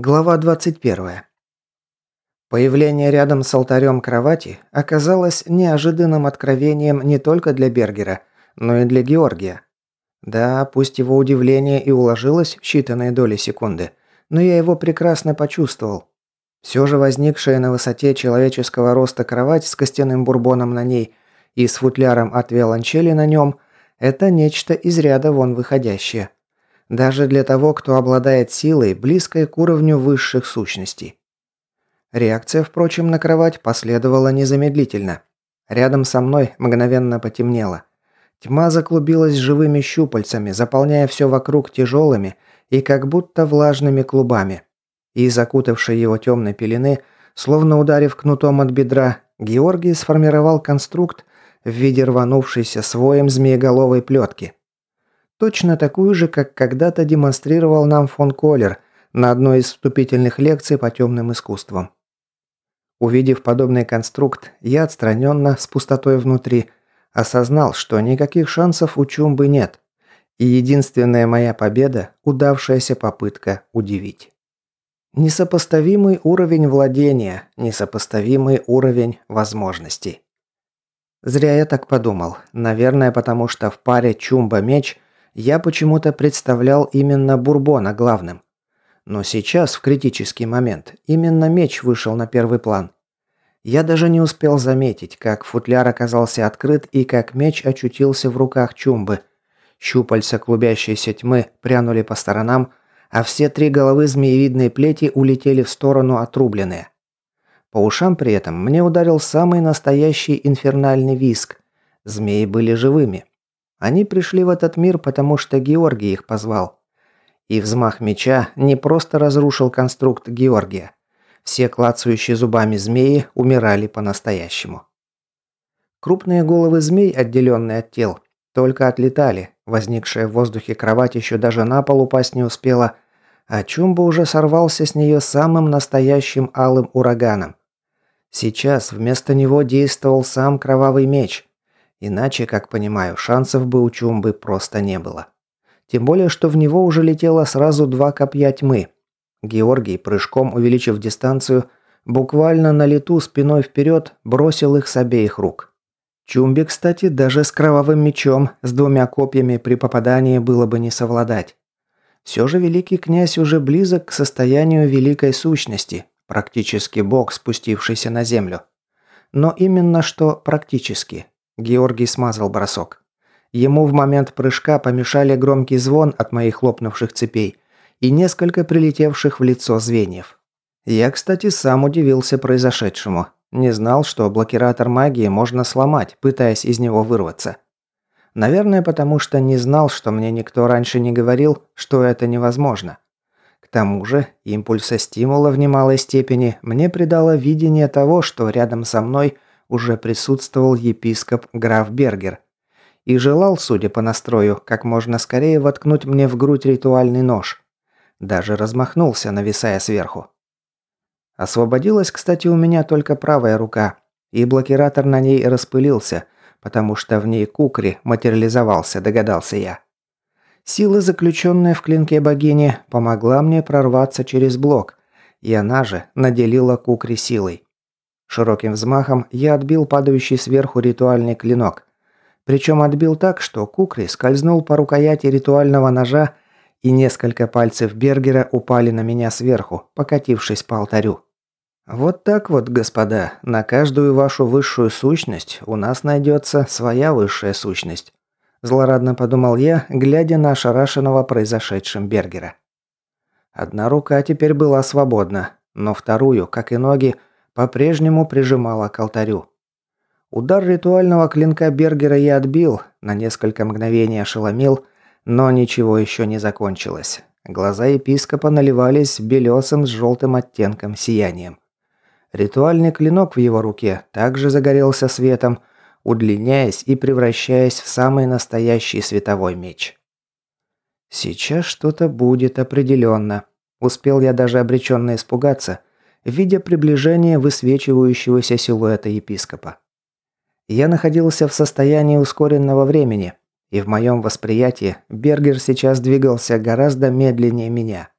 Глава 21. Появление рядом с алтарем кровати оказалось неожиданным откровением не только для Бергера, но и для Георгия. Да, пусть его удивление и уложилось в считанные доли секунды, но я его прекрасно почувствовал. Все же возникшая на высоте человеческого роста кровать с костяным бурбоном на ней и с футляром от виолончели на нем – это нечто из ряда вон выходящее – даже для того, кто обладает силой, близкой к уровню высших сущностей. Реакция, впрочем, на кровать последовала незамедлительно. Рядом со мной мгновенно потемнело. Тьма заклубилась живыми щупальцами, заполняя все вокруг тяжелыми и как будто влажными клубами. И закутавший его темной пелены, словно ударив кнутом от бедра, Георгий сформировал конструкт в виде рванувшейся своем змееголовой плетки. Точно такую же, как когда-то демонстрировал нам фон Коллер на одной из вступительных лекций по темным искусствам. Увидев подобный конструкт, я отстраненно, с пустотой внутри, осознал, что никаких шансов у Чумбы нет. И единственная моя победа – удавшаяся попытка удивить. Несопоставимый уровень владения, несопоставимый уровень возможностей. Зря я так подумал. Наверное, потому что в паре Чумба-меч я почему-то представлял именно Бурбона главным. Но сейчас, в критический момент, именно меч вышел на первый план. Я даже не успел заметить, как футляр оказался открыт и как меч очутился в руках Чумбы. Щупальца клубящейся тьмы прянули по сторонам, а все три головы змеевидной плети улетели в сторону отрубленные. По ушам при этом мне ударил самый настоящий инфернальный виск. Змеи были живыми, они пришли в этот мир, потому что Георгий их позвал. И взмах меча не просто разрушил конструкт Георгия. Все клацающие зубами змеи умирали по-настоящему. Крупные головы змей, отделенные от тел, только отлетали. Возникшая в воздухе кровать еще даже на пол упасть не успела, а Чумба уже сорвался с нее самым настоящим алым ураганом. Сейчас вместо него действовал сам кровавый меч, Иначе, как понимаю, шансов бы у Чумбы просто не было. Тем более, что в него уже летело сразу два копья тьмы. Георгий, прыжком увеличив дистанцию, буквально на лету спиной вперед бросил их с обеих рук. Чумби, кстати, даже с кровавым мечом, с двумя копьями при попадании было бы не совладать. Все же великий князь уже близок к состоянию великой сущности, практически бог, спустившийся на землю. Но именно что практически. Георгий смазал бросок. Ему в момент прыжка помешали громкий звон от моих хлопнувших цепей и несколько прилетевших в лицо звеньев. Я, кстати, сам удивился произошедшему. Не знал, что блокиратор магии можно сломать, пытаясь из него вырваться. Наверное, потому что не знал, что мне никто раньше не говорил, что это невозможно. К тому же, импульса стимула в немалой степени мне придало видение того, что рядом со мной – уже присутствовал епископ граф Бергер и желал, судя по настрою, как можно скорее воткнуть мне в грудь ритуальный нож. Даже размахнулся, нависая сверху. Освободилась, кстати, у меня только правая рука, и блокиратор на ней распылился, потому что в ней кукри материализовался, догадался я. Сила, заключенная в клинке богини, помогла мне прорваться через блок, и она же наделила кукри силой. Широким взмахом я отбил падающий сверху ритуальный клинок. Причем отбил так, что Кукри скользнул по рукояти ритуального ножа, и несколько пальцев Бергера упали на меня сверху, покатившись по алтарю. Вот так вот, господа, на каждую вашу высшую сущность у нас найдется своя высшая сущность. Злорадно подумал я, глядя на ошарашенного произошедшим Бергера. Одна рука теперь была свободна, но вторую, как и ноги, по-прежнему прижимала к алтарю. Удар ритуального клинка Бергера я отбил, на несколько мгновений ошеломил, но ничего еще не закончилось. Глаза епископа наливались белесым с желтым оттенком сиянием. Ритуальный клинок в его руке также загорелся светом, удлиняясь и превращаясь в самый настоящий световой меч. Сейчас что-то будет определенно. Успел я даже обреченно испугаться, видя приближение высвечивающегося силуэта епископа. Я находился в состоянии ускоренного времени, и в моем восприятии Бергер сейчас двигался гораздо медленнее меня.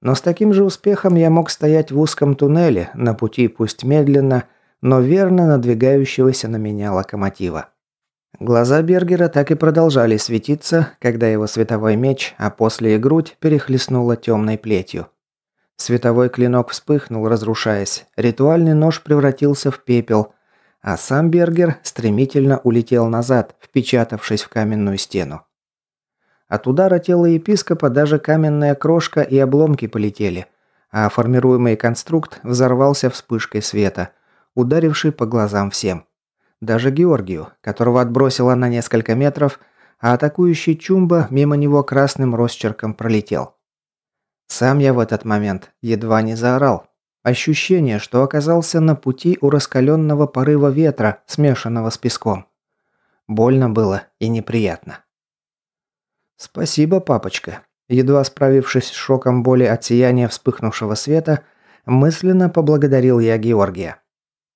Но с таким же успехом я мог стоять в узком туннеле, на пути пусть медленно, но верно надвигающегося на меня локомотива. Глаза Бергера так и продолжали светиться, когда его световой меч, а после и грудь перехлестнула темной плетью. Световой клинок вспыхнул, разрушаясь, ритуальный нож превратился в пепел, а сам Бергер стремительно улетел назад, впечатавшись в каменную стену. От удара тела епископа даже каменная крошка и обломки полетели, а формируемый конструкт взорвался вспышкой света, ударивший по глазам всем. Даже Георгию, которого отбросило на несколько метров, а атакующий Чумба мимо него красным росчерком пролетел. Сам я в этот момент едва не заорал. Ощущение, что оказался на пути у раскаленного порыва ветра, смешанного с песком. Больно было и неприятно. «Спасибо, папочка». Едва справившись с шоком боли от сияния вспыхнувшего света, мысленно поблагодарил я Георгия.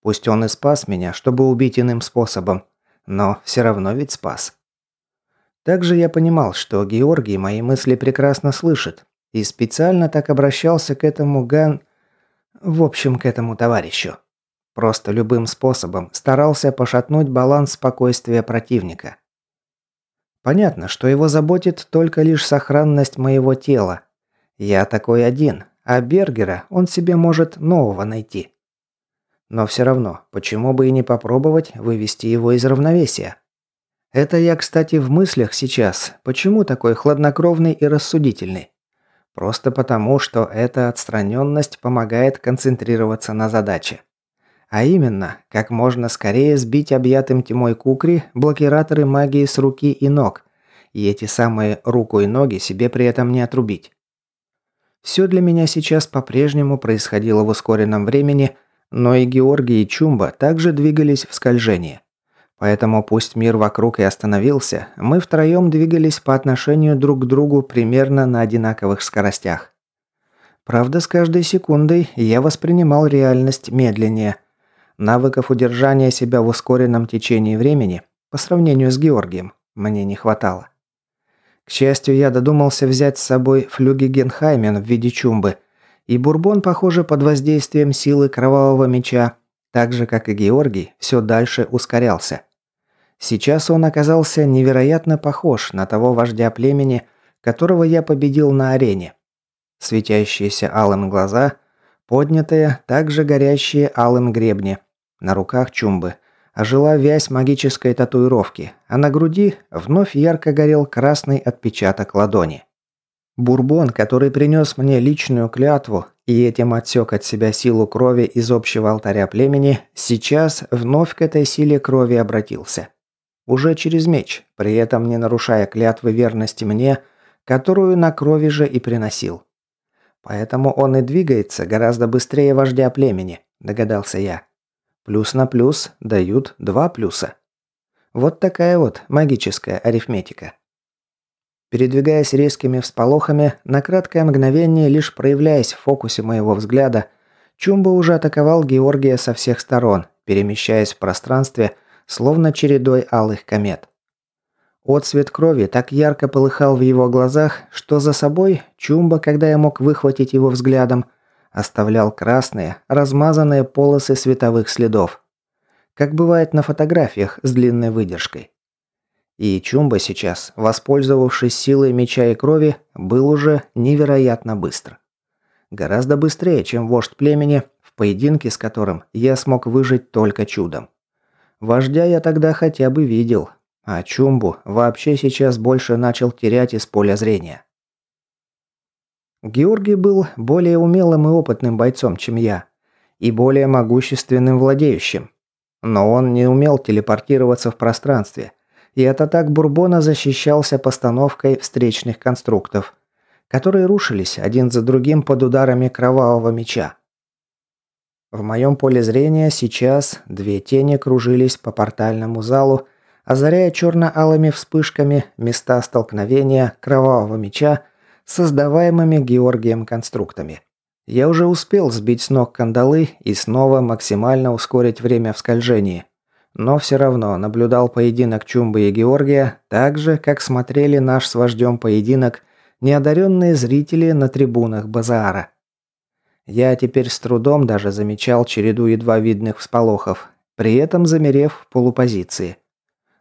Пусть он и спас меня, чтобы убить иным способом, но все равно ведь спас. Также я понимал, что Георгий мои мысли прекрасно слышит, и специально так обращался к этому Ган... В общем, к этому товарищу. Просто любым способом старался пошатнуть баланс спокойствия противника. Понятно, что его заботит только лишь сохранность моего тела. Я такой один, а Бергера он себе может нового найти. Но все равно, почему бы и не попробовать вывести его из равновесия? Это я, кстати, в мыслях сейчас. Почему такой хладнокровный и рассудительный? Просто потому, что эта отстраненность помогает концентрироваться на задаче. А именно, как можно скорее сбить объятым тьмой кукри блокираторы магии с руки и ног, и эти самые руку и ноги себе при этом не отрубить. Все для меня сейчас по-прежнему происходило в ускоренном времени, но и Георгий и Чумба также двигались в скольжении. Поэтому пусть мир вокруг и остановился, мы втроем двигались по отношению друг к другу примерно на одинаковых скоростях. Правда, с каждой секундой я воспринимал реальность медленнее – Навыков удержания себя в ускоренном течении времени, по сравнению с Георгием, мне не хватало. К счастью, я додумался взять с собой флюги Генхаймен в виде чумбы, и Бурбон, похоже, под воздействием силы кровавого меча, так же, как и Георгий, все дальше ускорялся. Сейчас он оказался невероятно похож на того вождя племени, которого я победил на арене. Светящиеся алым глаза, поднятые, также горящие алым гребни, на руках чумбы ожила вязь магической татуировки, а на груди вновь ярко горел красный отпечаток ладони. Бурбон, который принес мне личную клятву и этим отсек от себя силу крови из общего алтаря племени, сейчас вновь к этой силе крови обратился. Уже через меч, при этом не нарушая клятвы верности мне, которую на крови же и приносил. Поэтому он и двигается гораздо быстрее вождя племени, догадался я. Плюс на плюс дают два плюса. Вот такая вот магическая арифметика. Передвигаясь резкими всполохами, на краткое мгновение, лишь проявляясь в фокусе моего взгляда, Чумба уже атаковал Георгия со всех сторон, перемещаясь в пространстве, словно чередой алых комет. Отцвет крови так ярко полыхал в его глазах, что за собой Чумба, когда я мог выхватить его взглядом, оставлял красные, размазанные полосы световых следов. Как бывает на фотографиях с длинной выдержкой. И Чумба сейчас, воспользовавшись силой меча и крови, был уже невероятно быстр. Гораздо быстрее, чем вождь племени, в поединке с которым я смог выжить только чудом. Вождя я тогда хотя бы видел, а Чумбу вообще сейчас больше начал терять из поля зрения. Георгий был более умелым и опытным бойцом, чем я, и более могущественным владеющим. Но он не умел телепортироваться в пространстве, и от атак Бурбона защищался постановкой встречных конструктов, которые рушились один за другим под ударами кровавого меча. В моем поле зрения сейчас две тени кружились по портальному залу, озаряя черно-алыми вспышками места столкновения кровавого меча создаваемыми Георгием конструктами. Я уже успел сбить с ног кандалы и снова максимально ускорить время в скольжении. Но все равно наблюдал поединок Чумбы и Георгия так же, как смотрели наш с вождем поединок неодаренные зрители на трибунах базаара. Я теперь с трудом даже замечал череду едва видных всполохов, при этом замерев в полупозиции.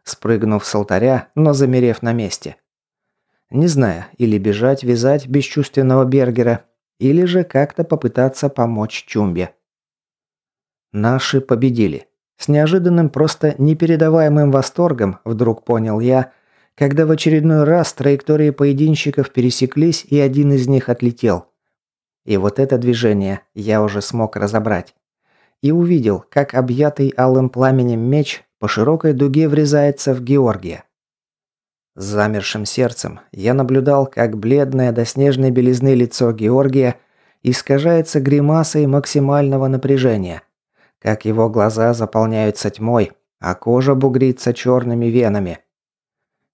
Спрыгнув с алтаря, но замерев на месте. Не знаю, или бежать вязать бесчувственного Бергера, или же как-то попытаться помочь Чумбе. Наши победили. С неожиданным, просто непередаваемым восторгом вдруг понял я, когда в очередной раз траектории поединщиков пересеклись и один из них отлетел. И вот это движение я уже смог разобрать. И увидел, как объятый алым пламенем меч по широкой дуге врезается в Георгия. С замершим сердцем я наблюдал, как бледное до снежной белизны лицо Георгия искажается гримасой максимального напряжения, как его глаза заполняются тьмой, а кожа бугрится черными венами.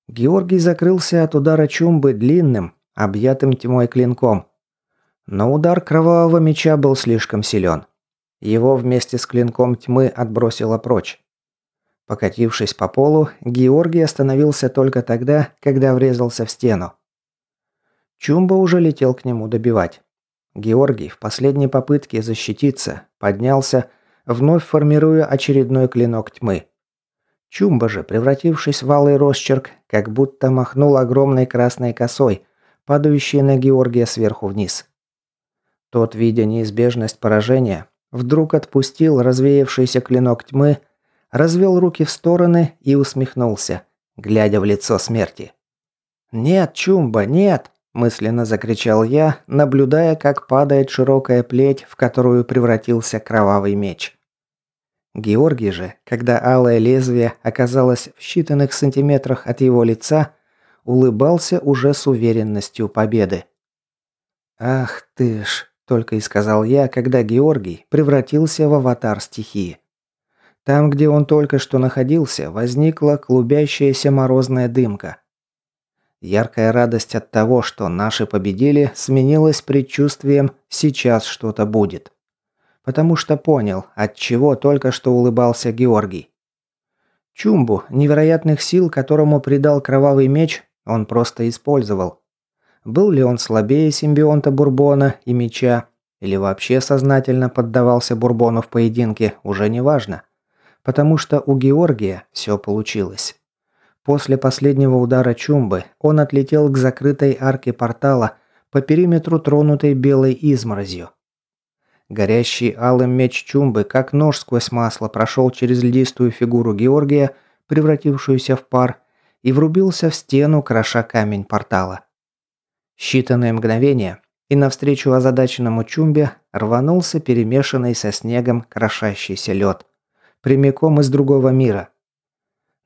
Георгий закрылся от удара чумбы длинным, объятым тьмой клинком. Но удар кровавого меча был слишком силен. Его вместе с клинком тьмы отбросило прочь. Покатившись по полу, Георгий остановился только тогда, когда врезался в стену. Чумба уже летел к нему добивать. Георгий в последней попытке защититься поднялся, вновь формируя очередной клинок тьмы. Чумба же, превратившись в алый росчерк, как будто махнул огромной красной косой, падающей на Георгия сверху вниз. Тот, видя неизбежность поражения, вдруг отпустил развеявшийся клинок тьмы, развел руки в стороны и усмехнулся, глядя в лицо смерти. «Нет, Чумба, нет!» – мысленно закричал я, наблюдая, как падает широкая плеть, в которую превратился кровавый меч. Георгий же, когда алое лезвие оказалось в считанных сантиметрах от его лица, улыбался уже с уверенностью победы. «Ах ты ж!» – только и сказал я, когда Георгий превратился в аватар стихии. Там, где он только что находился, возникла клубящаяся морозная дымка. Яркая радость от того, что наши победили, сменилась предчувствием «сейчас что-то будет». Потому что понял, от чего только что улыбался Георгий. Чумбу, невероятных сил, которому придал кровавый меч, он просто использовал. Был ли он слабее симбионта Бурбона и меча, или вообще сознательно поддавался Бурбону в поединке, уже не важно. Потому что у Георгия все получилось. После последнего удара Чумбы он отлетел к закрытой арке портала по периметру тронутой белой изморозью. Горящий алым меч Чумбы, как нож сквозь масло, прошел через льдистую фигуру Георгия, превратившуюся в пар, и врубился в стену, кроша камень портала. Считанные мгновения, и навстречу озадаченному Чумбе рванулся перемешанный со снегом крошащийся лед. Прямиком из другого мира.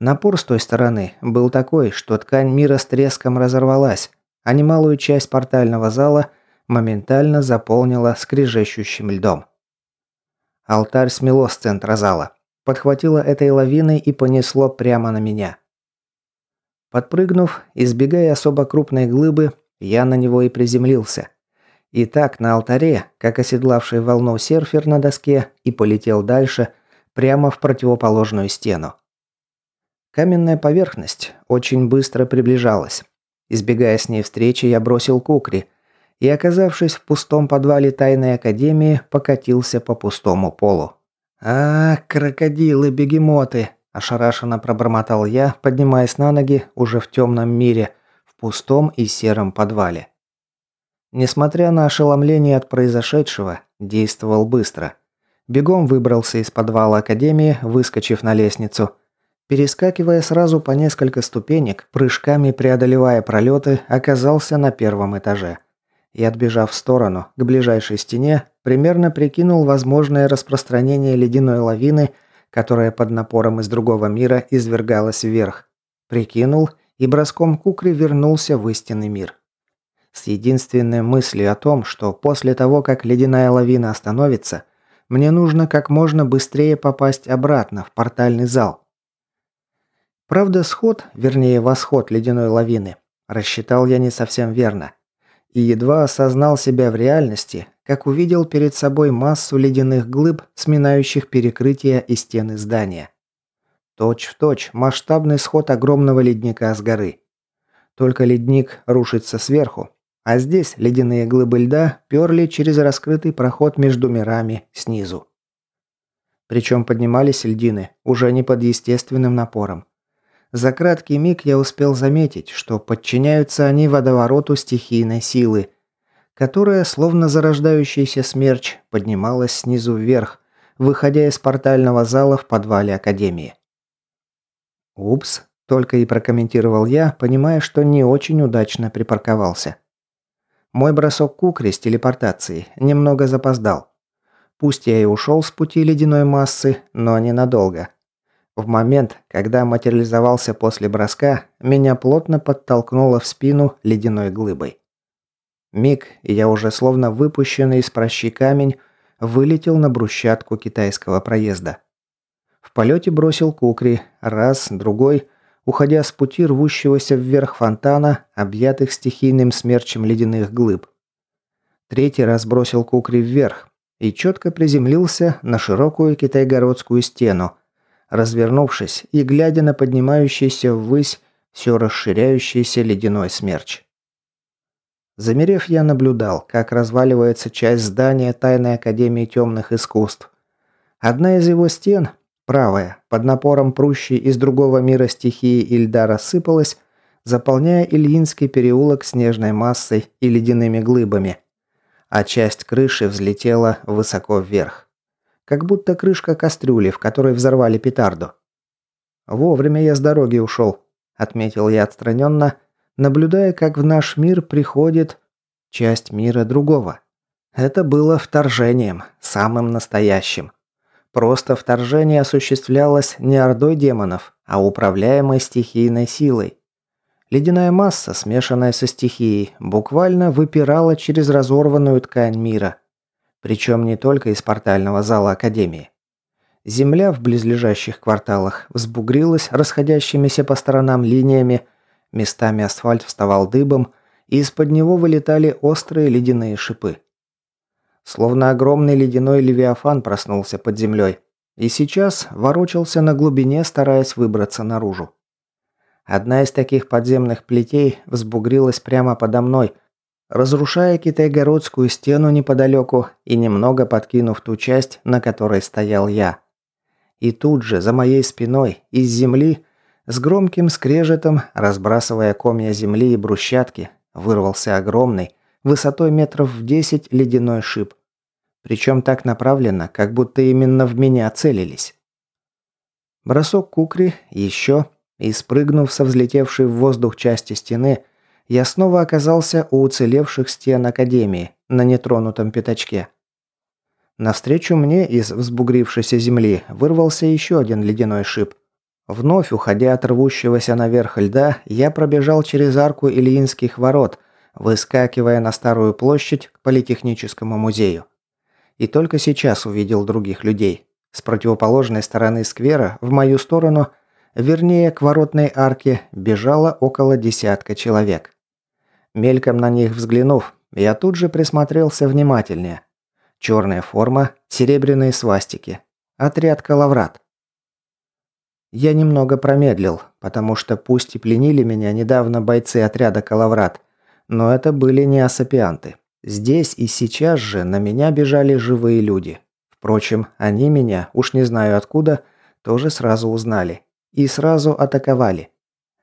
Напор с той стороны был такой, что ткань мира с треском разорвалась, а немалую часть портального зала моментально заполнила скрежещущим льдом. Алтарь смело с центра зала, подхватило этой лавиной и понесло прямо на меня. Подпрыгнув, избегая особо крупной глыбы, я на него и приземлился. И так на алтаре, как оседлавший волну серфер на доске, и полетел дальше, прямо в противоположную стену. Каменная поверхность очень быстро приближалась. Избегая с ней встречи, я бросил кукри и, оказавшись в пустом подвале тайной академии, покатился по пустому полу. «А, крокодилы-бегемоты!» – ошарашенно пробормотал я, поднимаясь на ноги уже в темном мире, пустом и сером подвале. Несмотря на ошеломление от произошедшего, действовал быстро. Бегом выбрался из подвала академии, выскочив на лестницу – Перескакивая сразу по несколько ступенек, прыжками преодолевая пролеты, оказался на первом этаже. И отбежав в сторону, к ближайшей стене, примерно прикинул возможное распространение ледяной лавины, которая под напором из другого мира извергалась вверх. Прикинул и броском кукри вернулся в истинный мир. С единственной мыслью о том, что после того, как ледяная лавина остановится, мне нужно как можно быстрее попасть обратно в портальный зал. Правда, сход, вернее восход ледяной лавины, рассчитал я не совсем верно. И едва осознал себя в реальности, как увидел перед собой массу ледяных глыб, сминающих перекрытия и стены здания. Точь в точь масштабный сход огромного ледника с горы. Только ледник рушится сверху, а здесь ледяные глыбы льда перли через раскрытый проход между мирами снизу. Причем поднимались льдины уже не под естественным напором. За краткий миг я успел заметить, что подчиняются они водовороту стихийной силы, которая, словно зарождающийся смерч, поднималась снизу вверх, выходя из портального зала в подвале Академии. «Упс», – только и прокомментировал я, понимая, что не очень удачно припарковался. Мой бросок кукри с телепортацией немного запоздал. Пусть я и ушел с пути ледяной массы, но ненадолго. В момент, когда материализовался после броска, меня плотно подтолкнуло в спину ледяной глыбой. Миг, и я уже словно выпущенный из прощи камень, вылетел на брусчатку китайского проезда. Полете бросил кукри, раз, другой, уходя с пути рвущегося вверх фонтана, объятых стихийным смерчем ледяных глыб. Третий раз бросил кукри вверх и четко приземлился на широкую китайгородскую стену, развернувшись и глядя на поднимающийся ввысь все расширяющийся ледяной смерч. Замерев, я наблюдал, как разваливается часть здания Тайной Академии Темных Искусств. Одна из его стен, правая, под напором прущей из другого мира стихии льда рассыпалась, заполняя Ильинский переулок снежной массой и ледяными глыбами, а часть крыши взлетела высоко вверх. Как будто крышка кастрюли, в которой взорвали петарду. «Вовремя я с дороги ушел», — отметил я отстраненно, наблюдая, как в наш мир приходит часть мира другого. Это было вторжением, самым настоящим. Просто вторжение осуществлялось не ордой демонов, а управляемой стихийной силой. Ледяная масса, смешанная со стихией, буквально выпирала через разорванную ткань мира. Причем не только из портального зала Академии. Земля в близлежащих кварталах взбугрилась расходящимися по сторонам линиями, Местами асфальт вставал дыбом, и из-под него вылетали острые ледяные шипы. Словно огромный ледяной левиафан проснулся под землей и сейчас ворочался на глубине, стараясь выбраться наружу. Одна из таких подземных плетей взбугрилась прямо подо мной, разрушая китайгородскую стену неподалеку и немного подкинув ту часть, на которой стоял я. И тут же, за моей спиной, из земли с громким скрежетом, разбрасывая комья земли и брусчатки, вырвался огромный, высотой метров в десять ледяной шип. Причем так направленно, как будто именно в меня целились. Бросок кукри, еще, и спрыгнув со взлетевшей в воздух части стены, я снова оказался у уцелевших стен Академии, на нетронутом пятачке. Навстречу мне из взбугрившейся земли вырвался еще один ледяной шип – Вновь уходя от рвущегося наверх льда, я пробежал через арку Ильинских ворот, выскакивая на старую площадь к Политехническому музею. И только сейчас увидел других людей. С противоположной стороны сквера, в мою сторону, вернее, к воротной арке, бежало около десятка человек. Мельком на них взглянув, я тут же присмотрелся внимательнее. Черная форма, серебряные свастики. Отряд «Калаврат». Я немного промедлил, потому что пусть и пленили меня недавно бойцы отряда «Калаврат», но это были не асапианты. Здесь и сейчас же на меня бежали живые люди. Впрочем, они меня, уж не знаю откуда, тоже сразу узнали. И сразу атаковали.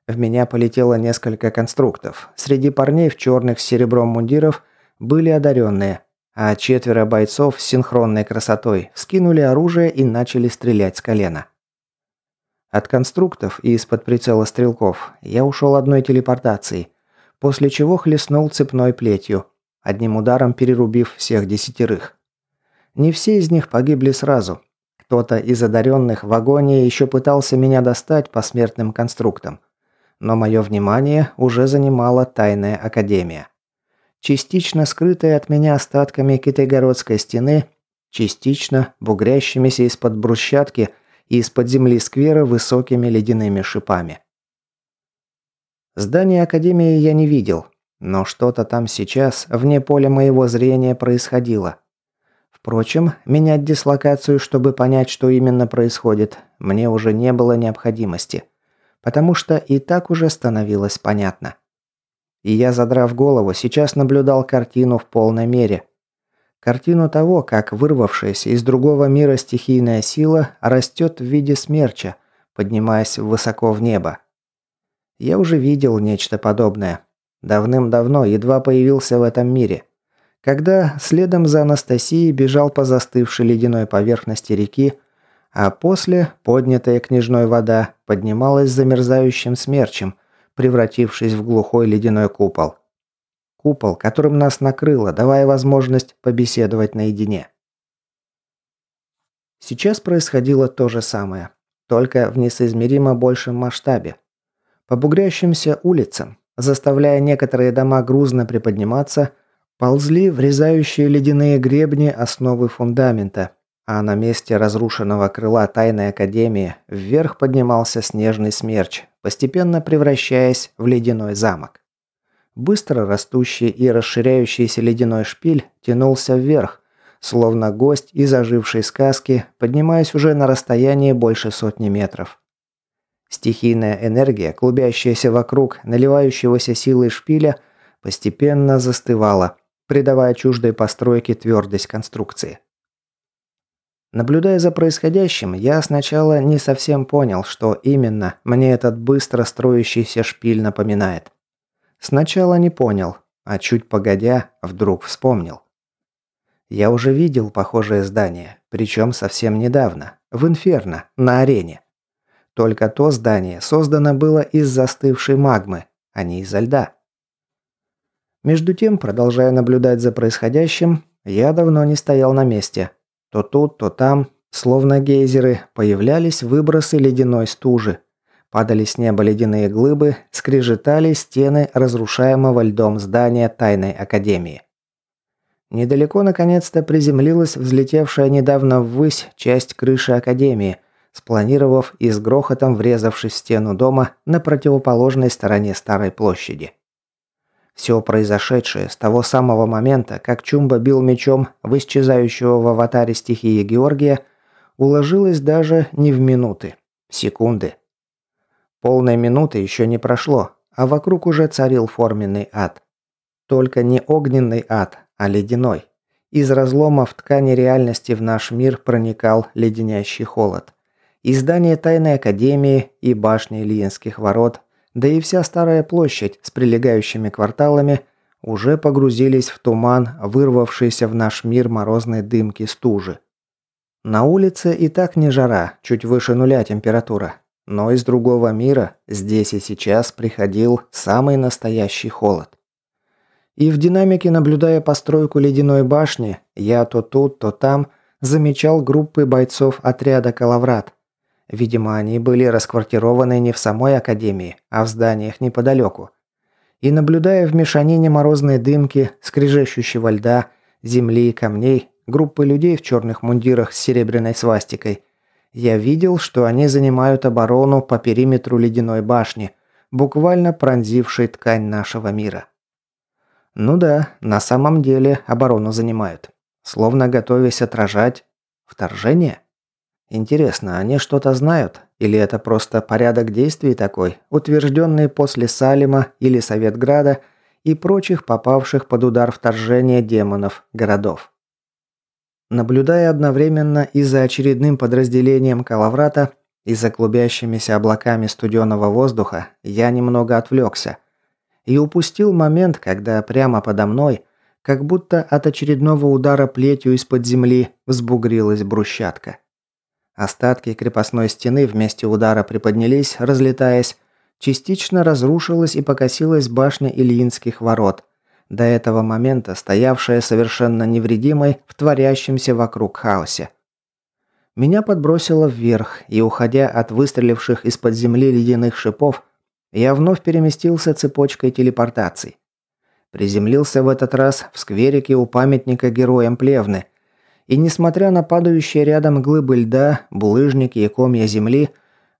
В меня полетело несколько конструктов. Среди парней в черных с серебром мундиров были одаренные, а четверо бойцов с синхронной красотой скинули оружие и начали стрелять с колена. От конструктов и из-под прицела стрелков я ушел одной телепортацией, после чего хлестнул цепной плетью, одним ударом перерубив всех десятерых. Не все из них погибли сразу. Кто-то из одаренных в вагоне еще пытался меня достать по смертным конструктам. Но мое внимание уже занимала тайная академия. Частично скрытая от меня остатками китайгородской стены, частично бугрящимися из-под брусчатки – и из-под земли сквера высокими ледяными шипами. Здание Академии я не видел, но что-то там сейчас, вне поля моего зрения, происходило. Впрочем, менять дислокацию, чтобы понять, что именно происходит, мне уже не было необходимости, потому что и так уже становилось понятно. И я, задрав голову, сейчас наблюдал картину в полной мере. Картину того, как вырвавшаяся из другого мира стихийная сила растет в виде смерча, поднимаясь высоко в небо. Я уже видел нечто подобное. Давным-давно едва появился в этом мире. Когда следом за Анастасией бежал по застывшей ледяной поверхности реки, а после поднятая княжной вода поднималась замерзающим смерчем, превратившись в глухой ледяной купол. Купол, которым нас накрыло, давая возможность побеседовать наедине. Сейчас происходило то же самое, только в несоизмеримо большем масштабе. По бугрящимся улицам, заставляя некоторые дома грузно приподниматься, ползли врезающие ледяные гребни основы фундамента, а на месте разрушенного крыла Тайной Академии вверх поднимался снежный смерч, постепенно превращаясь в ледяной замок. Быстро растущий и расширяющийся ледяной шпиль тянулся вверх, словно гость из ожившей сказки, поднимаясь уже на расстояние больше сотни метров. Стихийная энергия, клубящаяся вокруг наливающегося силой шпиля, постепенно застывала, придавая чуждой постройке твердость конструкции. Наблюдая за происходящим, я сначала не совсем понял, что именно мне этот быстро строящийся шпиль напоминает. Сначала не понял, а чуть погодя, вдруг вспомнил. Я уже видел похожее здание, причем совсем недавно, в Инферно, на арене. Только то здание создано было из застывшей магмы, а не изо льда. Между тем, продолжая наблюдать за происходящим, я давно не стоял на месте, то тут, то там, словно гейзеры, появлялись выбросы ледяной стужи. Падали с неба ледяные глыбы, скрежетали стены разрушаемого льдом здания Тайной Академии. Недалеко наконец-то приземлилась взлетевшая недавно ввысь часть крыши Академии, спланировав и с грохотом врезавшись в стену дома на противоположной стороне Старой площади. Все произошедшее с того самого момента, как Чумба бил мечом в исчезающего в аватаре стихии Георгия, уложилось даже не в минуты, в секунды. Полной минуты еще не прошло, а вокруг уже царил форменный ад. Только не огненный ад, а ледяной. Из разлома в ткани реальности в наш мир проникал леденящий холод. И здание Тайной Академии, и башни Ильинских ворот да и вся старая площадь с прилегающими кварталами уже погрузились в туман, вырвавшийся в наш мир морозной дымки стужи. На улице и так не жара, чуть выше нуля температура. Но из другого мира здесь и сейчас приходил самый настоящий холод. И в динамике, наблюдая постройку ледяной башни, я то тут, то там замечал группы бойцов отряда «Калаврат», Видимо, они были расквартированы не в самой академии, а в зданиях неподалеку. И наблюдая в мешанине морозной дымки, скрежещущего льда, земли и камней, группы людей в черных мундирах с серебряной свастикой, я видел, что они занимают оборону по периметру ледяной башни, буквально пронзившей ткань нашего мира. Ну да, на самом деле оборону занимают. Словно готовясь отражать вторжение. Интересно, они что-то знают? Или это просто порядок действий такой, утвержденный после Салима или Советграда и прочих попавших под удар вторжения демонов городов? Наблюдая одновременно и за очередным подразделением Калаврата, и за клубящимися облаками студеного воздуха, я немного отвлекся. И упустил момент, когда прямо подо мной, как будто от очередного удара плетью из-под земли, взбугрилась брусчатка. Остатки крепостной стены вместе удара приподнялись, разлетаясь. Частично разрушилась и покосилась башня Ильинских ворот, до этого момента стоявшая совершенно невредимой в творящемся вокруг хаосе. Меня подбросило вверх, и, уходя от выстреливших из-под земли ледяных шипов, я вновь переместился цепочкой телепортаций. Приземлился в этот раз в скверике у памятника героям Плевны – и несмотря на падающие рядом глыбы льда, булыжники и комья земли,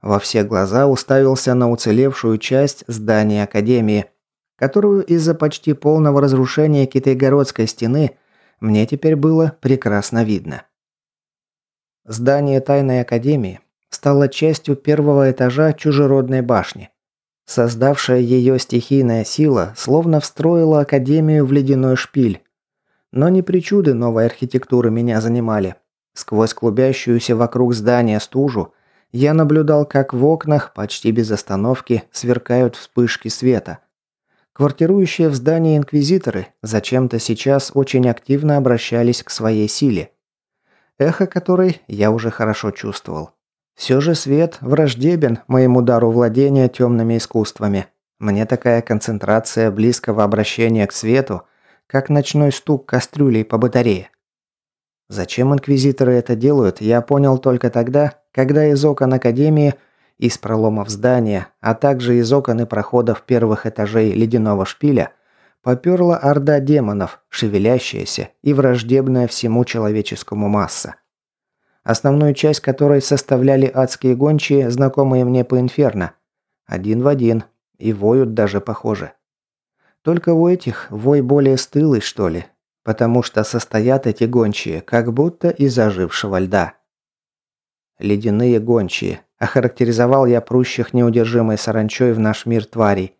во все глаза уставился на уцелевшую часть здания Академии, которую из-за почти полного разрушения Китайгородской стены мне теперь было прекрасно видно. Здание Тайной Академии стало частью первого этажа чужеродной башни. Создавшая ее стихийная сила словно встроила Академию в ледяной шпиль. Но не причуды новой архитектуры меня занимали. Сквозь клубящуюся вокруг здания стужу я наблюдал, как в окнах почти без остановки сверкают вспышки света. Квартирующие в здании инквизиторы зачем-то сейчас очень активно обращались к своей силе, эхо которой я уже хорошо чувствовал. Все же свет враждебен моему дару владения темными искусствами. Мне такая концентрация близкого обращения к свету, как ночной стук кастрюлей по батарее. Зачем инквизиторы это делают, я понял только тогда, когда из окон Академии, из проломов здания, а также из окон и проходов первых этажей ледяного шпиля поперла орда демонов, шевелящаяся и враждебная всему человеческому масса основную часть которой составляли адские гончие, знакомые мне по инферно. Один в один. И воют даже похоже. Только у этих вой более стылый, что ли. Потому что состоят эти гончие, как будто из ожившего льда. Ледяные гончие. Охарактеризовал я прущих неудержимой саранчой в наш мир тварей.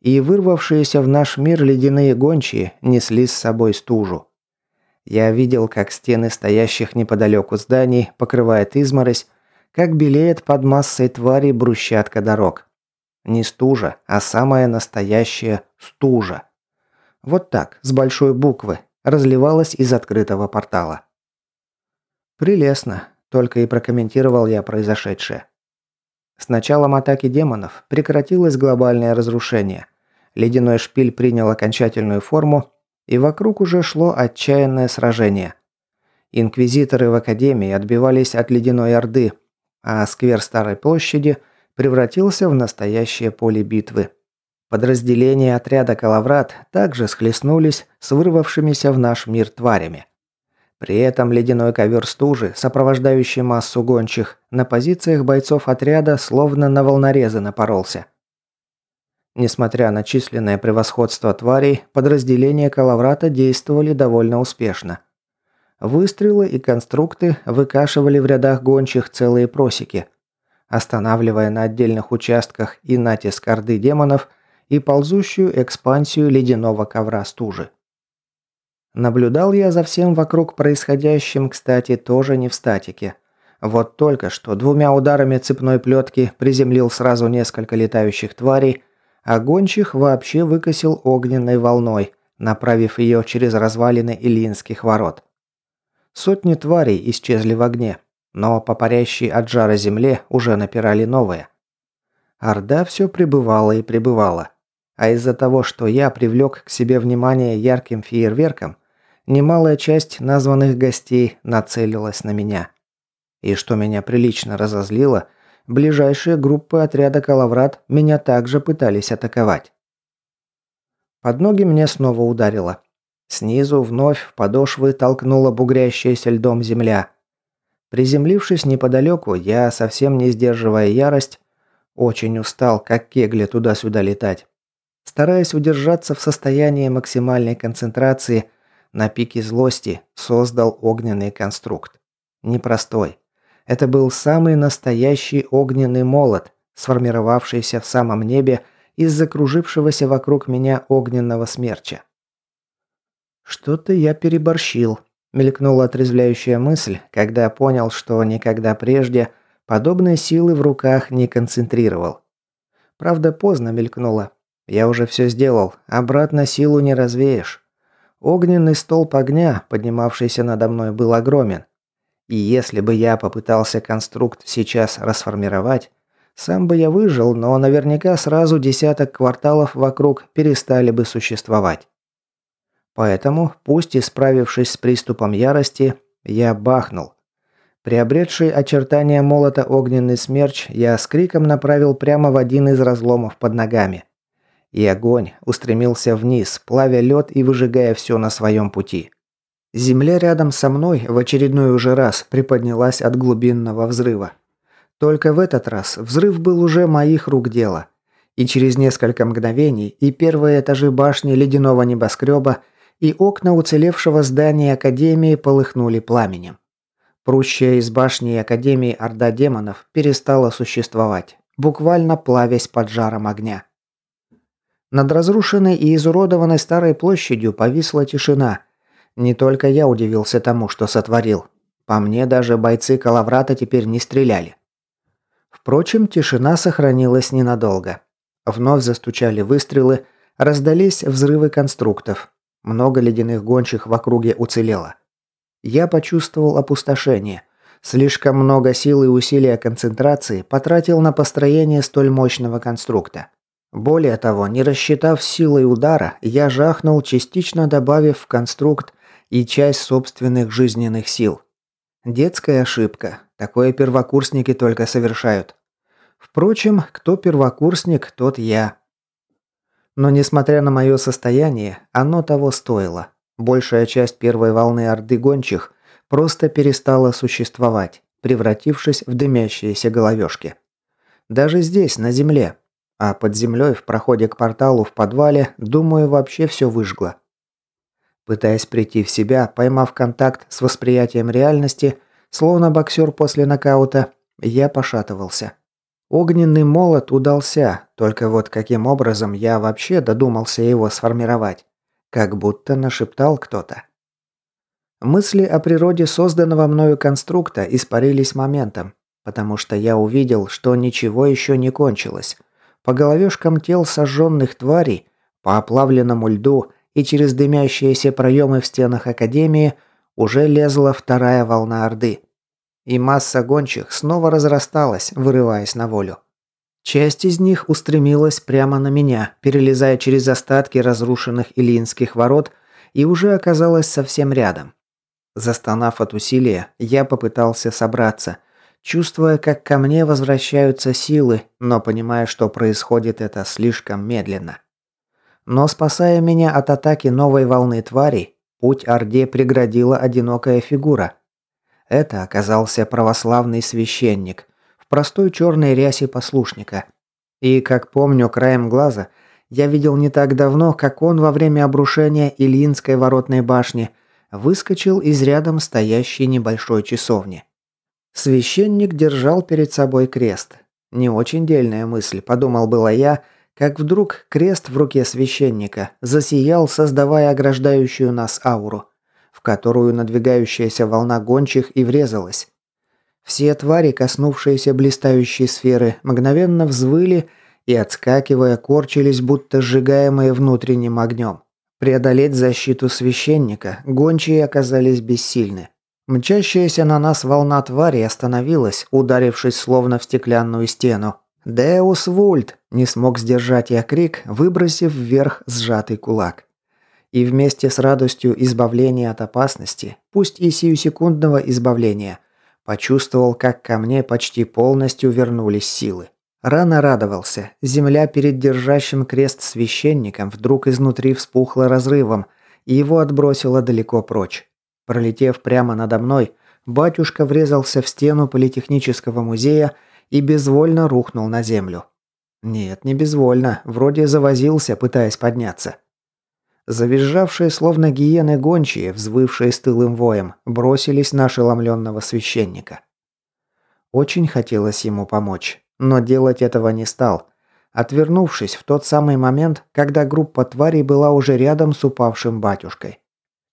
И вырвавшиеся в наш мир ледяные гончие несли с собой стужу. Я видел, как стены стоящих неподалеку зданий покрывает изморозь, как белеет под массой твари брусчатка дорог. Не стужа, а самая настоящая стужа. Вот так, с большой буквы, разливалась из открытого портала. «Прелестно», – только и прокомментировал я произошедшее. С началом атаки демонов прекратилось глобальное разрушение. Ледяной шпиль принял окончательную форму и вокруг уже шло отчаянное сражение. Инквизиторы в Академии отбивались от Ледяной Орды, а сквер Старой площади превратился в настоящее поле битвы. Подразделения отряда Калаврат также схлестнулись с вырвавшимися в наш мир тварями. При этом ледяной ковер стужи, сопровождающий массу гончих, на позициях бойцов отряда словно на волнорезы напоролся – Несмотря на численное превосходство тварей, подразделения Калаврата действовали довольно успешно. Выстрелы и конструкты выкашивали в рядах гончих целые просеки, останавливая на отдельных участках и натиск орды демонов, и ползущую экспансию ледяного ковра стужи. Наблюдал я за всем вокруг происходящим, кстати, тоже не в статике. Вот только что двумя ударами цепной плетки приземлил сразу несколько летающих тварей, а гончих вообще выкосил огненной волной, направив ее через развалины Илинских ворот. Сотни тварей исчезли в огне, но по парящей от жара земле уже напирали новые. Орда все пребывала и пребывала. А из-за того, что я привлек к себе внимание ярким фейерверком, немалая часть названных гостей нацелилась на меня. И что меня прилично разозлило – Ближайшие группы отряда «Калаврат» меня также пытались атаковать. Под ноги мне снова ударило. Снизу вновь в подошвы толкнула бугрящаяся льдом земля. Приземлившись неподалеку, я, совсем не сдерживая ярость, очень устал, как кегли туда-сюда летать. Стараясь удержаться в состоянии максимальной концентрации, на пике злости создал огненный конструкт. Непростой. Это был самый настоящий огненный молот, сформировавшийся в самом небе из закружившегося вокруг меня огненного смерча. «Что-то я переборщил», – мелькнула отрезвляющая мысль, когда понял, что никогда прежде подобной силы в руках не концентрировал. Правда, поздно мелькнула. Я уже все сделал, обратно силу не развеешь. Огненный столб огня, поднимавшийся надо мной, был огромен. И если бы я попытался конструкт сейчас расформировать, сам бы я выжил, но наверняка сразу десяток кварталов вокруг перестали бы существовать. Поэтому, пусть и справившись с приступом ярости, я бахнул. Приобретший очертания молота огненный смерч я с криком направил прямо в один из разломов под ногами. И огонь устремился вниз, плавя лед и выжигая все на своем пути. Земля рядом со мной в очередной уже раз приподнялась от глубинного взрыва. Только в этот раз взрыв был уже моих рук дело. И через несколько мгновений и первые этажи башни ледяного небоскреба, и окна уцелевшего здания Академии полыхнули пламенем. Прущая из башни Академии Орда Демонов перестала существовать. буквально плавясь под жаром огня. Над разрушенной и изуродованной старой площадью повисла тишина. Не только я удивился тому, что сотворил. По мне даже бойцы Калаврата теперь не стреляли. Впрочем, тишина сохранилась ненадолго. Вновь застучали выстрелы, раздались взрывы конструктов. Много ледяных гончих в округе уцелело. Я почувствовал опустошение. Слишком много сил и усилия концентрации потратил на построение столь мощного конструкта. Более того, не рассчитав силой удара, я жахнул, частично добавив в конструкт и часть собственных жизненных сил. Детская ошибка. Такое первокурсники только совершают. Впрочем, кто первокурсник, тот я. Но несмотря на мое состояние, оно того стоило. Большая часть первой волны Орды Гончих просто перестала существовать, превратившись в дымящиеся головешки. Даже здесь, на Земле. А под землей в проходе к порталу в подвале, думаю, вообще все выжгло. Пытаясь прийти в себя, поймав контакт с восприятием реальности, словно боксер после нокаута, я пошатывался. Огненный молот удался, только вот каким образом я вообще додумался его сформировать. Как будто нашептал кто-то. Мысли о природе созданного мною конструкта испарились моментом, потому что я увидел, что ничего еще не кончилось. По головешкам тел сожженных тварей, по оплавленному льду и через дымящиеся проемы в стенах Академии уже лезла вторая волна Орды. И масса гончих снова разрасталась, вырываясь на волю. Часть из них устремилась прямо на меня, перелезая через остатки разрушенных Ильинских ворот и уже оказалась совсем рядом. Застонав от усилия, я попытался собраться, чувствуя, как ко мне возвращаются силы, но понимая, что происходит это слишком медленно. Но спасая меня от атаки новой волны тварей, путь Орде преградила одинокая фигура. Это оказался православный священник в простой черной рясе послушника. И, как помню, краем глаза я видел не так давно, как он во время обрушения Ильинской воротной башни выскочил из рядом стоящей небольшой часовни. Священник держал перед собой крест. Не очень дельная мысль, подумал было я, как вдруг крест в руке священника засиял, создавая ограждающую нас ауру, которую надвигающаяся волна гончих и врезалась. Все твари, коснувшиеся блистающей сферы, мгновенно взвыли и, отскакивая, корчились, будто сжигаемые внутренним огнем. Преодолеть защиту священника гончие оказались бессильны. Мчащаяся на нас волна твари остановилась, ударившись словно в стеклянную стену. «Деус Вульт!» – не смог сдержать я крик, выбросив вверх сжатый кулак. И вместе с радостью избавления от опасности, пусть и сиюсекундного избавления, почувствовал, как ко мне почти полностью вернулись силы. Рано радовался. Земля перед держащим крест священником вдруг изнутри вспухла разрывом, и его отбросило далеко прочь. Пролетев прямо надо мной, батюшка врезался в стену политехнического музея и безвольно рухнул на землю. Нет, не безвольно, вроде завозился, пытаясь подняться. Завизжавшие, словно гиены гончие, взвывшие стылым воем, бросились на ошеломленного священника. Очень хотелось ему помочь, но делать этого не стал, отвернувшись в тот самый момент, когда группа тварей была уже рядом с упавшим батюшкой.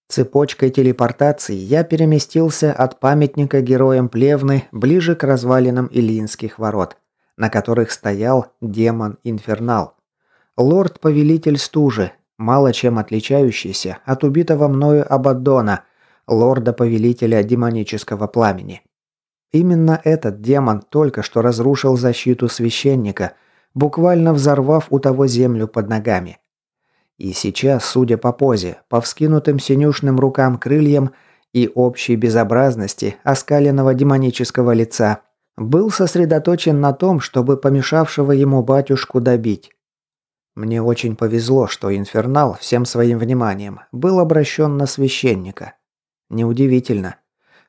Цепочкой телепортации я переместился от памятника героям Плевны ближе к развалинам Илинских ворот, на которых стоял демон Инфернал. Лорд-повелитель стужи, мало чем отличающийся от убитого мною Абаддона, лорда-повелителя демонического пламени. Именно этот демон только что разрушил защиту священника, буквально взорвав у того землю под ногами. И сейчас, судя по позе, по вскинутым синюшным рукам крыльям и общей безобразности оскаленного демонического лица, был сосредоточен на том, чтобы помешавшего ему батюшку добить. Мне очень повезло, что Инфернал всем своим вниманием был обращен на священника. Неудивительно.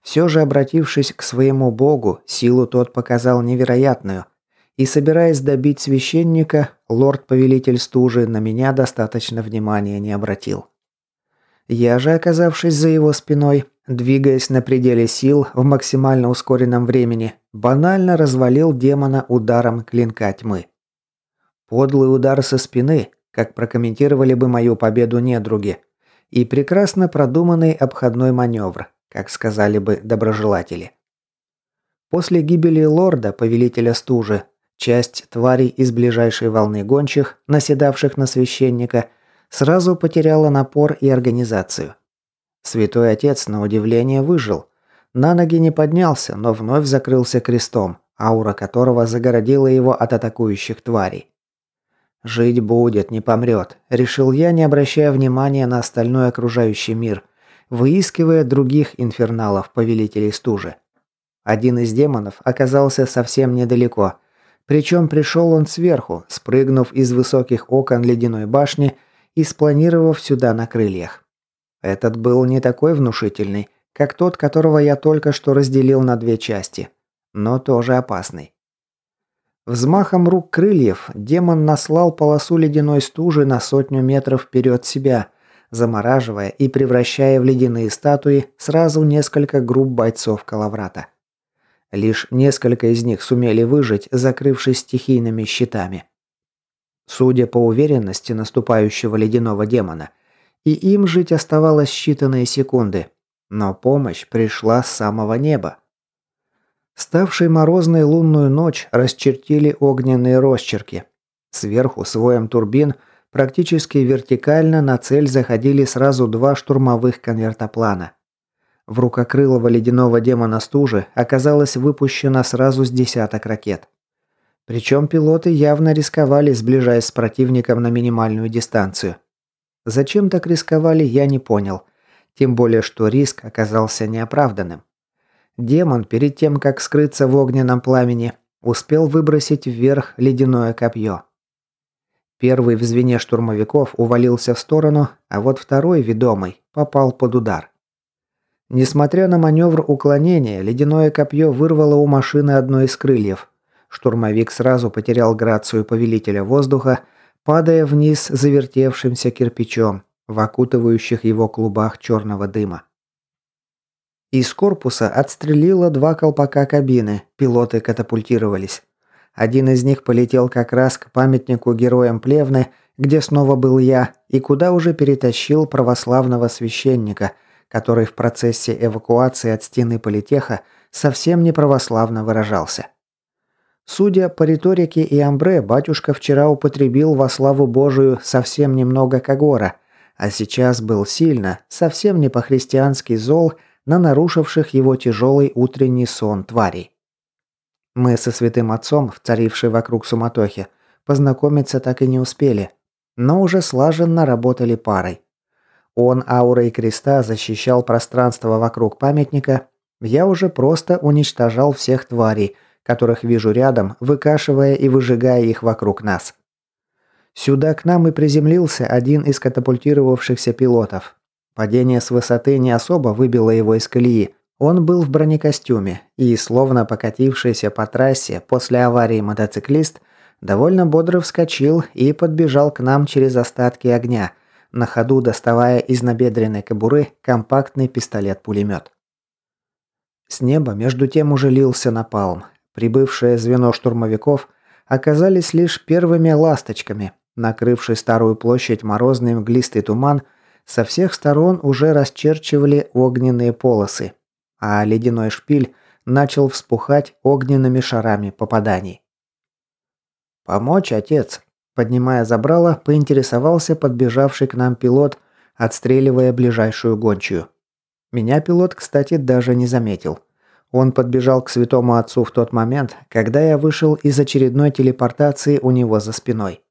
Все же, обратившись к своему богу, силу тот показал невероятную – и, собираясь добить священника, лорд-повелитель стужи на меня достаточно внимания не обратил. Я же, оказавшись за его спиной, двигаясь на пределе сил в максимально ускоренном времени, банально развалил демона ударом клинка тьмы. Подлый удар со спины, как прокомментировали бы мою победу недруги, и прекрасно продуманный обходной маневр, как сказали бы доброжелатели. После гибели лорда, повелителя стужи, часть тварей из ближайшей волны гончих, наседавших на священника, сразу потеряла напор и организацию. Святой Отец, на удивление, выжил. На ноги не поднялся, но вновь закрылся крестом, аура которого загородила его от атакующих тварей. «Жить будет, не помрет», – решил я, не обращая внимания на остальной окружающий мир, выискивая других инферналов, повелителей стужи. Один из демонов оказался совсем недалеко. Причем пришел он сверху, спрыгнув из высоких окон ледяной башни и спланировав сюда на крыльях. Этот был не такой внушительный, как тот, которого я только что разделил на две части, но тоже опасный. Взмахом рук крыльев демон наслал полосу ледяной стужи на сотню метров вперед себя, замораживая и превращая в ледяные статуи сразу несколько групп бойцов Калаврата. Лишь несколько из них сумели выжить, закрывшись стихийными щитами. Судя по уверенности наступающего ледяного демона, и им жить оставалось считанные секунды, но помощь пришла с самого неба. Ставшей морозной лунную ночь расчертили огненные росчерки. Сверху своем турбин практически вертикально на цель заходили сразу два штурмовых конвертоплана. В рукокрылого ледяного демона стужи оказалось выпущено сразу с десяток ракет. Причем пилоты явно рисковали, сближаясь с противником на минимальную дистанцию. Зачем так рисковали, я не понял. Тем более, что риск оказался неоправданным. Демон, перед тем, как скрыться в огненном пламени, успел выбросить вверх ледяное копье. Первый в звене штурмовиков увалился в сторону, а вот второй, ведомый, попал под удар. Несмотря на маневр уклонения, ледяное копье вырвало у машины одно из крыльев. Штурмовик сразу потерял грацию повелителя воздуха, падая вниз завертевшимся кирпичом, в окутывающих его клубах черного дыма. Из корпуса отстрелило два колпака кабины, пилоты катапультировались. Один из них полетел как раз к памятнику героям Плевны, где снова был я, и куда уже перетащил православного священника – который в процессе эвакуации от стены политеха совсем не православно выражался. Судя по риторике и амбре, батюшка вчера употребил во славу Божию совсем немного Кагора, а сейчас был сильно, совсем не по-христиански зол на нарушивших его тяжелый утренний сон тварей. Мы со святым отцом, царившей вокруг суматохи, познакомиться так и не успели, но уже слаженно работали парой. Он аурой креста защищал пространство вокруг памятника, я уже просто уничтожал всех тварей, которых вижу рядом, выкашивая и выжигая их вокруг нас. Сюда к нам и приземлился один из катапультировавшихся пилотов. Падение с высоты не особо выбило его из колеи. Он был в бронекостюме и, словно покатившийся по трассе после аварии мотоциклист, довольно бодро вскочил и подбежал к нам через остатки огня – на ходу доставая из набедренной кобуры компактный пистолет-пулемет. С неба между тем уже лился напалм. Прибывшее звено штурмовиков оказались лишь первыми ласточками, накрывший старую площадь морозный мглистый туман, со всех сторон уже расчерчивали огненные полосы, а ледяной шпиль начал вспухать огненными шарами попаданий. «Помочь, отец!» Поднимая забрало, поинтересовался подбежавший к нам пилот, отстреливая ближайшую гончую. Меня пилот, кстати, даже не заметил. Он подбежал к святому отцу в тот момент, когда я вышел из очередной телепортации у него за спиной.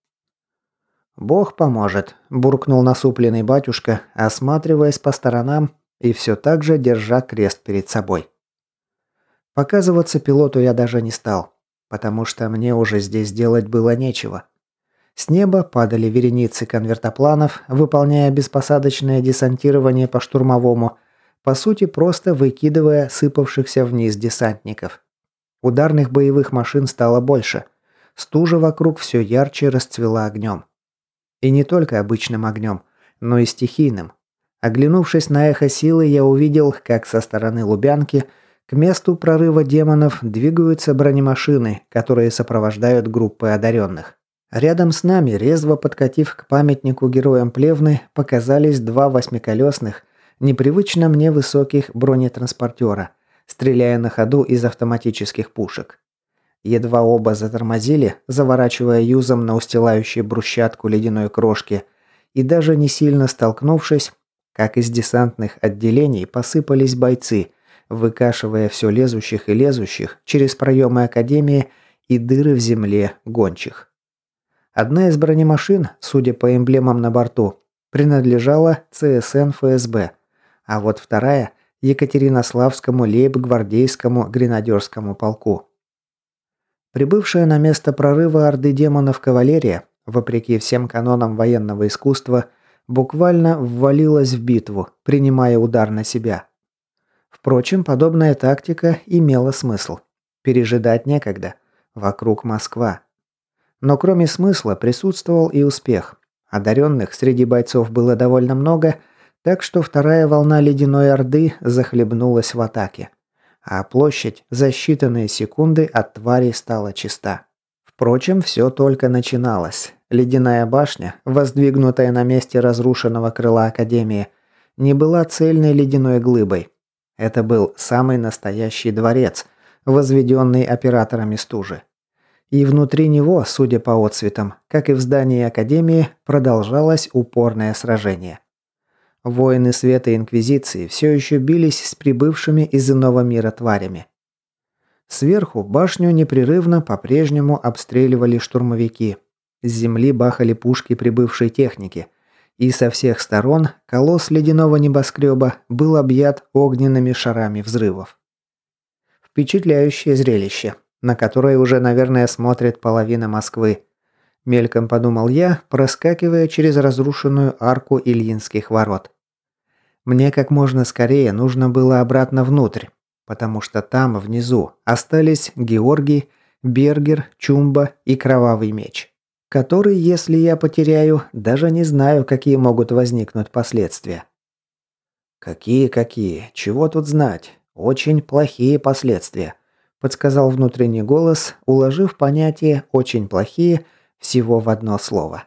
«Бог поможет», – буркнул насупленный батюшка, осматриваясь по сторонам и все так же держа крест перед собой. Показываться пилоту я даже не стал, потому что мне уже здесь делать было нечего. С неба падали вереницы конвертопланов, выполняя беспосадочное десантирование по штурмовому, по сути просто выкидывая сыпавшихся вниз десантников. Ударных боевых машин стало больше. Стужа вокруг все ярче расцвела огнем. И не только обычным огнем, но и стихийным. Оглянувшись на эхо силы, я увидел, как со стороны Лубянки к месту прорыва демонов двигаются бронемашины, которые сопровождают группы одаренных. Рядом с нами, резво подкатив к памятнику героям Плевны, показались два восьмиколесных, непривычно мне высоких бронетранспортера, стреляя на ходу из автоматических пушек. Едва оба затормозили, заворачивая юзом на устилающую брусчатку ледяной крошки, и даже не сильно столкнувшись, как из десантных отделений посыпались бойцы, выкашивая все лезущих и лезущих через проемы Академии и дыры в земле гончих. Одна из бронемашин, судя по эмблемам на борту, принадлежала ЦСН ФСБ, а вот вторая – Екатеринославскому лейб-гвардейскому гренадерскому полку. Прибывшая на место прорыва орды демонов кавалерия, вопреки всем канонам военного искусства, буквально ввалилась в битву, принимая удар на себя. Впрочем, подобная тактика имела смысл. Пережидать некогда. Вокруг Москва. Но кроме смысла присутствовал и успех. Одаренных среди бойцов было довольно много, так что вторая волна ледяной орды захлебнулась в атаке а площадь за считанные секунды от тварей стала чиста. Впрочем, все только начиналось. Ледяная башня, воздвигнутая на месте разрушенного крыла Академии, не была цельной ледяной глыбой. Это был самый настоящий дворец, возведенный операторами стужи. И внутри него, судя по отцветам, как и в здании Академии, продолжалось упорное сражение. Воины Света Инквизиции все еще бились с прибывшими из иного мира тварями. Сверху башню непрерывно по-прежнему обстреливали штурмовики. С земли бахали пушки прибывшей техники. И со всех сторон колосс ледяного небоскреба был объят огненными шарами взрывов. Впечатляющее зрелище, на которое уже, наверное, смотрит половина Москвы. Мельком подумал я, проскакивая через разрушенную арку Ильинских ворот. Мне как можно скорее нужно было обратно внутрь, потому что там, внизу, остались Георгий, Бергер, Чумба и Кровавый Меч, который, если я потеряю, даже не знаю, какие могут возникнуть последствия. «Какие-какие? Чего тут знать? Очень плохие последствия», – подсказал внутренний голос, уложив понятие «очень плохие» всего в одно слово.